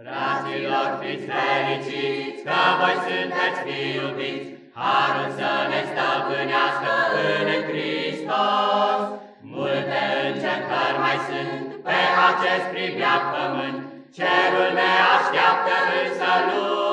Fraților, fiți fericiți, că voi sunteți fi iubiți, Harul să ne stăpânească în Hristos. Multe încercări mai sunt pe acest pribeac pământ, Cerul ne așteaptă însă luminos.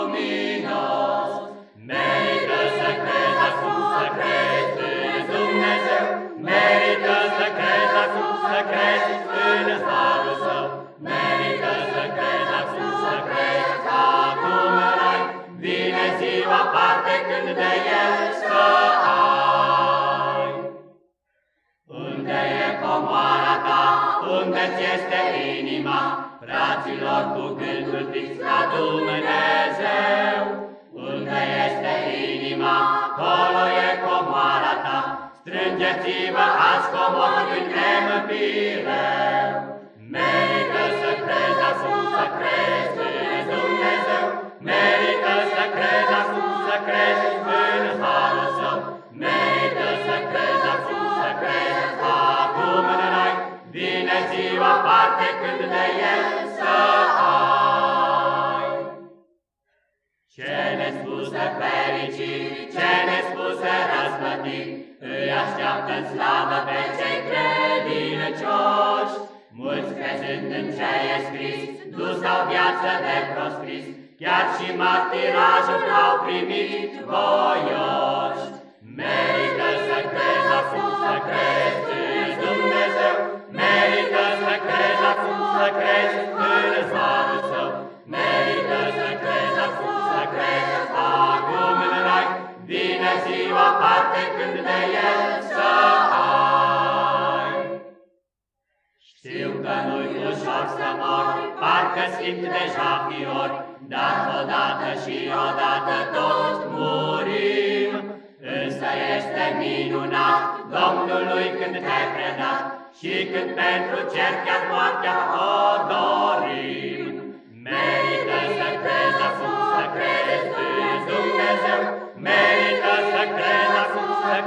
Parte când de El să ai. Unde e comoara ta, unde-ți este inima, Fraților, cu gândul fix la Dumnezeu, unde este inima, acolo e comoara ta, strângeți-vă azi comor ziua parte când de El să ai. Ce nespuse fericit, ce nespuse răsplătit, îi așteaptă în slavă pe cei credincioși. Mulți crezând în ce e scris, dus au viață de proscris, chiar și martirajul au primit voioși. Merită să crezi acum, să parte când de El să ai. Știu că nu-i ușor să mor, parcă simt deja fior, dar odată și odată tot murim. Însă este minunat Domnului când te predat și când pentru cer chiar moartea o dorim. Merită să crezi acum, să crezi în Dumnezeu, merită să crezi acum, să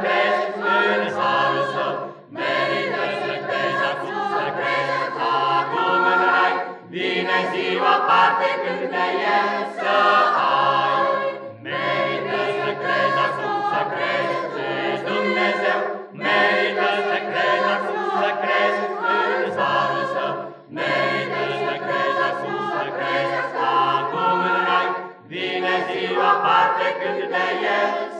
crezi în Harul Său, merită să crezi acum, să crezi acum în Rai, vine ziua parte când de El să ai. Merită să crezi acum, să crezi în Dumnezeu, merită să crezi acum, să crezi în Harul Său, merită să crezi acum, să crezi acum în Rai, vine ziua parte când de El să